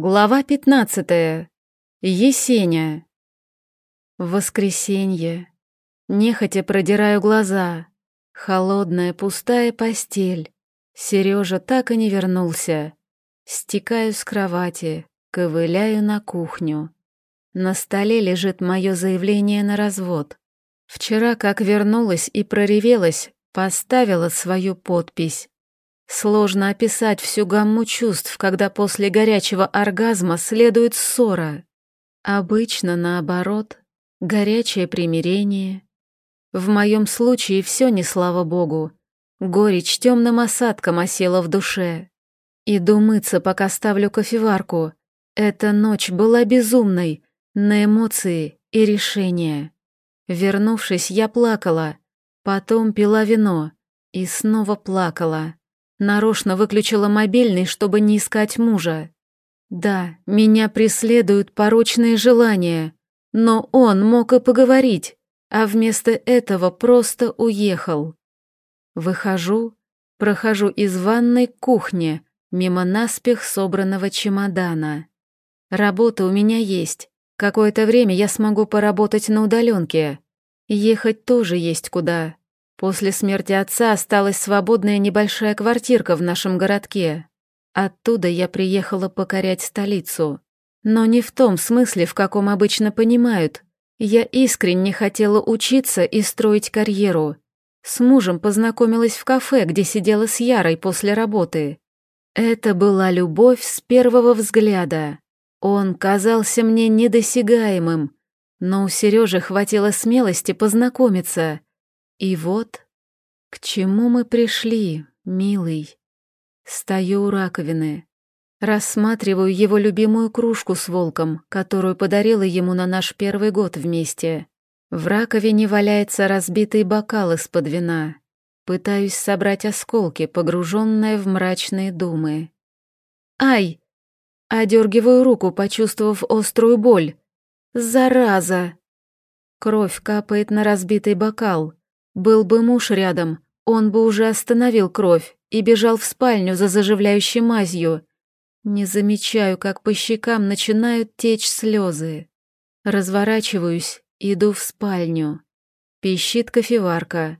Глава пятнадцатая. Есеня. Воскресенье. Нехотя продираю глаза. Холодная пустая постель. Сережа так и не вернулся. Стекаю с кровати, ковыляю на кухню. На столе лежит мое заявление на развод. Вчера, как вернулась и проревелась, поставила свою подпись. Сложно описать всю гамму чувств, когда после горячего оргазма следует ссора. Обычно наоборот, горячее примирение. В моем случае все не слава богу. Горечь темным осадком осела в душе. Иду мыться, пока ставлю кофеварку. Эта ночь была безумной, на эмоции и решения. Вернувшись, я плакала, потом пила вино и снова плакала. Нарочно выключила мобильный, чтобы не искать мужа. Да, меня преследуют порочные желания, но он мог и поговорить, а вместо этого просто уехал. Выхожу, прохожу из ванной к кухне, мимо наспех собранного чемодана. Работа у меня есть. Какое-то время я смогу поработать на удаленке. Ехать тоже есть куда. После смерти отца осталась свободная небольшая квартирка в нашем городке. Оттуда я приехала покорять столицу. Но не в том смысле, в каком обычно понимают. Я искренне хотела учиться и строить карьеру. С мужем познакомилась в кафе, где сидела с Ярой после работы. Это была любовь с первого взгляда. Он казался мне недосягаемым, но у Сережи хватило смелости познакомиться — и вот к чему мы пришли, милый. Стою у раковины, рассматриваю его любимую кружку с волком, которую подарила ему на наш первый год вместе. В раковине валяется разбитый бокал из-под вина. Пытаюсь собрать осколки, погруженные в мрачные думы. «Ай!» Одергиваю руку, почувствовав острую боль. «Зараза!» Кровь капает на разбитый бокал. Был бы муж рядом, он бы уже остановил кровь и бежал в спальню за заживляющей мазью. Не замечаю, как по щекам начинают течь слезы. Разворачиваюсь, иду в спальню. Пищит кофеварка.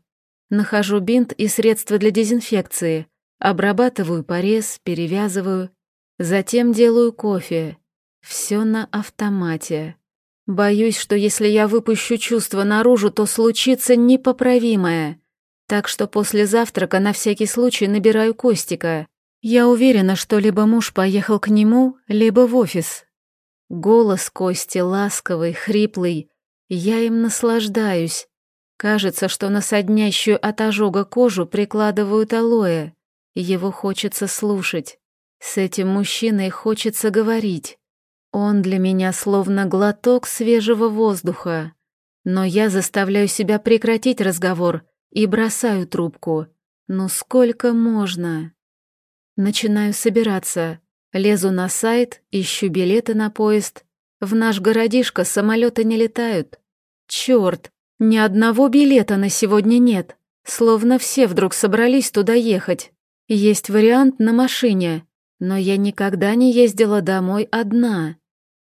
Нахожу бинт и средства для дезинфекции. Обрабатываю порез, перевязываю. Затем делаю кофе. Все на автомате. Боюсь, что если я выпущу чувства наружу, то случится непоправимое. Так что после завтрака на всякий случай набираю Костика. Я уверена, что либо муж поехал к нему, либо в офис. Голос Кости ласковый, хриплый. Я им наслаждаюсь. Кажется, что на соднящую от ожога кожу прикладывают алоэ. Его хочется слушать. С этим мужчиной хочется говорить. Он для меня словно глоток свежего воздуха. Но я заставляю себя прекратить разговор и бросаю трубку. Ну сколько можно? Начинаю собираться. Лезу на сайт, ищу билеты на поезд. В наш городишко самолеты не летают. Черт, ни одного билета на сегодня нет. Словно все вдруг собрались туда ехать. Есть вариант на машине, но я никогда не ездила домой одна.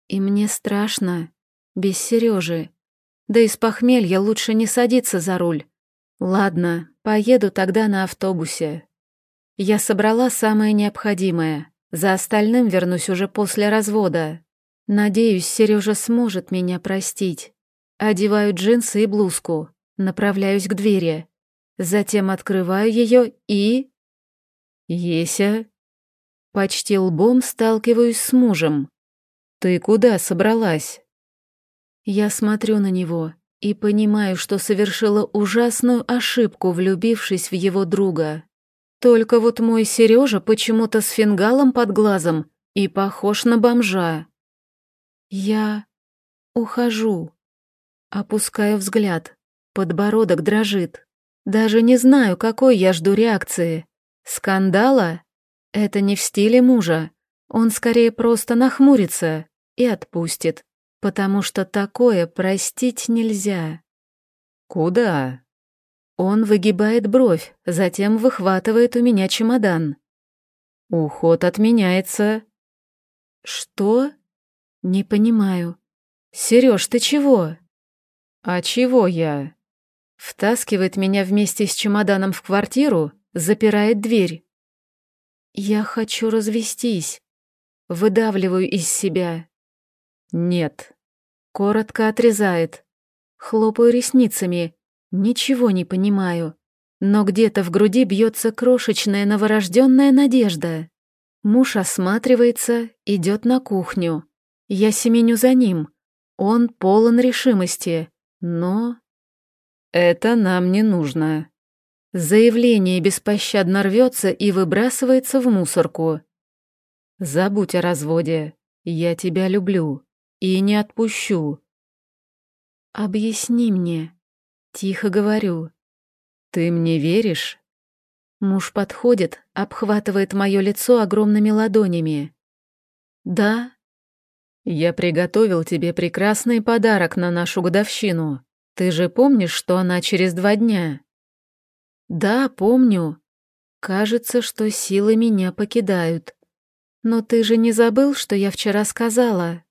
И мне страшно. Без Сережи. Да и с похмелья лучше не садиться за руль. Ладно, поеду тогда на автобусе. Я собрала самое необходимое. За остальным вернусь уже после развода. Надеюсь, Сережа сможет меня простить. Одеваю джинсы и блузку. Направляюсь к двери. Затем открываю ее и... Еся. Почти лбом сталкиваюсь с мужем. «Ты куда собралась?» Я смотрю на него и понимаю, что совершила ужасную ошибку, влюбившись в его друга. Только вот мой Сережа почему-то с фингалом под глазом и похож на бомжа. Я ухожу. Опускаю взгляд. Подбородок дрожит. Даже не знаю, какой я жду реакции. Скандала? Это не в стиле мужа. Он скорее просто нахмурится и отпустит, потому что такое простить нельзя. «Куда?» Он выгибает бровь, затем выхватывает у меня чемодан. «Уход отменяется». Что? Не понимаю. Сереж, ты чего? А чего я? Втаскивает меня вместе с чемоданом в квартиру, запирает дверь. Я хочу развестись. Выдавливаю из себя. Нет. Коротко отрезает. Хлопаю ресницами. Ничего не понимаю. Но где-то в груди бьется крошечная новорожденная надежда. Муж осматривается, идет на кухню. Я семеню за ним. Он полон решимости, но... Это нам не нужно. Заявление беспощадно рвется и выбрасывается в мусорку. Забудь о разводе. Я тебя люблю и не отпущу. Объясни мне. Тихо говорю. Ты мне веришь? Муж подходит, обхватывает мое лицо огромными ладонями. Да. Я приготовил тебе прекрасный подарок на нашу годовщину. Ты же помнишь, что она через два дня? Да, помню. Кажется, что силы меня покидают. Но ты же не забыл, что я вчера сказала?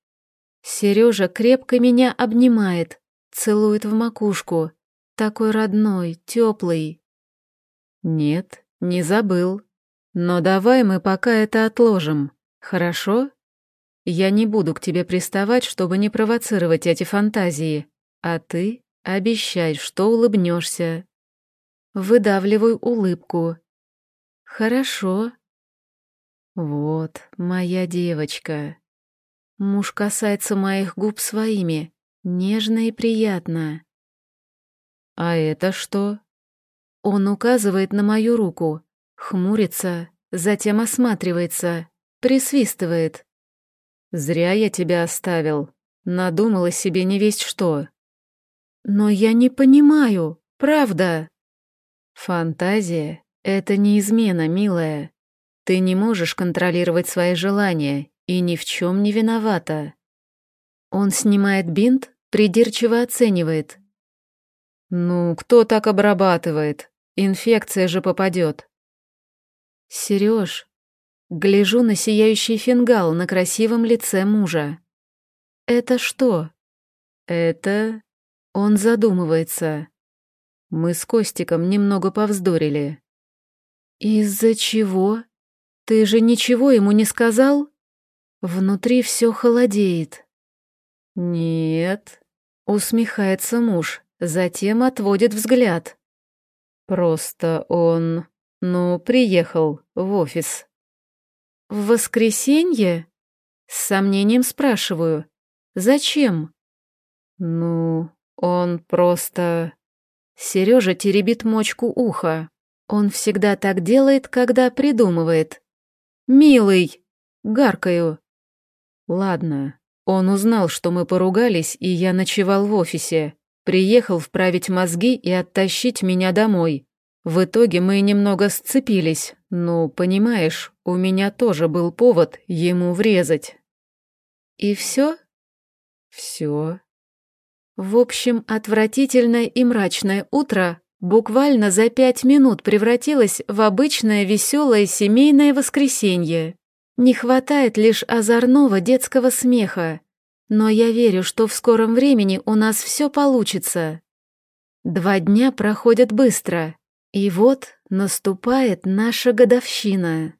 Сережа крепко меня обнимает, целует в макушку. Такой родной, теплый. Нет, не забыл. Но давай мы пока это отложим, хорошо? Я не буду к тебе приставать, чтобы не провоцировать эти фантазии, а ты обещай, что улыбнешься. Выдавливаю улыбку. Хорошо. Вот, моя девочка. Муж касается моих губ своими, нежно и приятно. А это что? Он указывает на мою руку, хмурится, затем осматривается, присвистывает. Зря я тебя оставил. Надумала себе не весть что. Но я не понимаю, правда. Фантазия — это не измена, милая. Ты не можешь контролировать свои желания и ни в чем не виновата. Он снимает бинт, придирчиво оценивает. Ну, кто так обрабатывает? Инфекция же попадет. Сереж, гляжу на сияющий фингал на красивом лице мужа. Это что? Это... Он задумывается. Мы с Костиком немного повздорили. Из-за чего? Ты же ничего ему не сказал? Внутри все холодеет. Нет, усмехается муж, затем отводит взгляд. Просто он, ну, приехал в офис. В воскресенье? С сомнением спрашиваю. Зачем? Ну, он просто... Сережа теребит мочку уха. Он всегда так делает, когда придумывает. «Милый!» — гаркаю. Ладно, он узнал, что мы поругались, и я ночевал в офисе. Приехал вправить мозги и оттащить меня домой. В итоге мы немного сцепились. Ну, понимаешь, у меня тоже был повод ему врезать. И все? Все. В общем, отвратительное и мрачное утро буквально за пять минут превратилось в обычное веселое семейное воскресенье. Не хватает лишь озорного детского смеха. Но я верю, что в скором времени у нас все получится. Два дня проходят быстро, и вот наступает наша годовщина.